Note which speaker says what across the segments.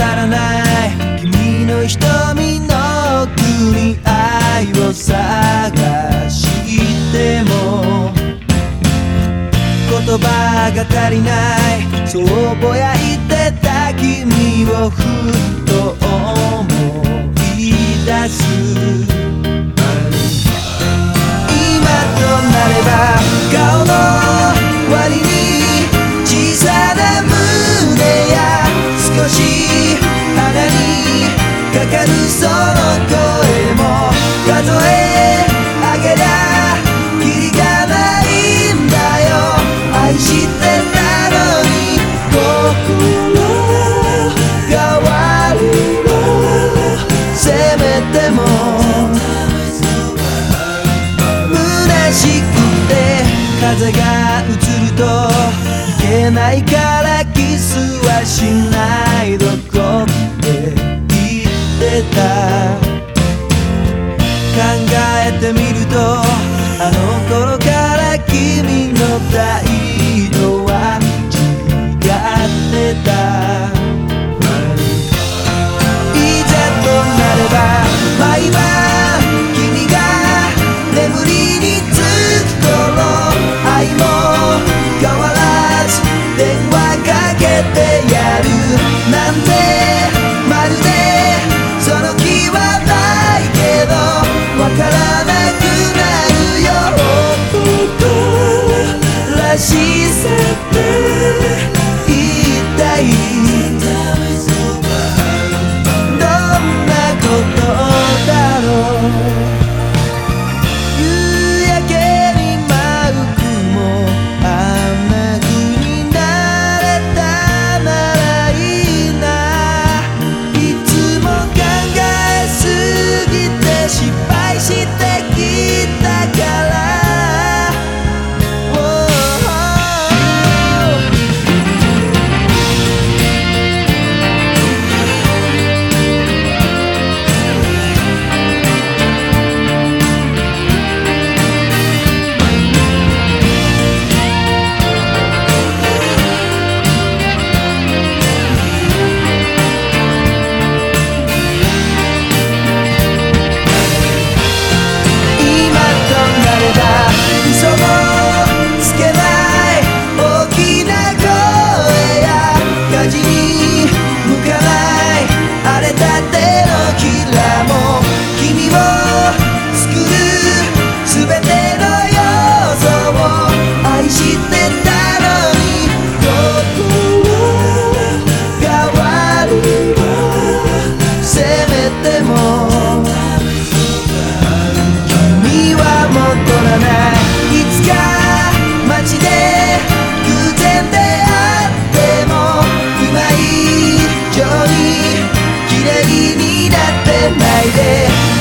Speaker 1: たらない君の瞳の奥に愛を探しても言葉が足りないそうぼやいてた君をふっと思い出すないからキスはしないどこって言ってた。考えてみると live.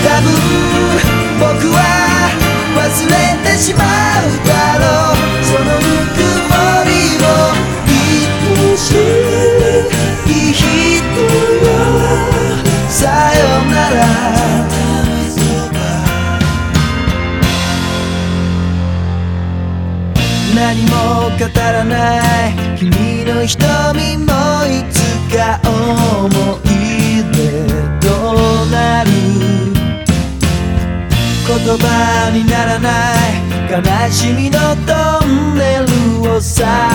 Speaker 1: 多分僕は忘れてしまうだろう。そのぬくもりを愛しい人よさよなら。何も語らない。君の瞳もいつか思い言葉にならない。悲しみのトンネルをさ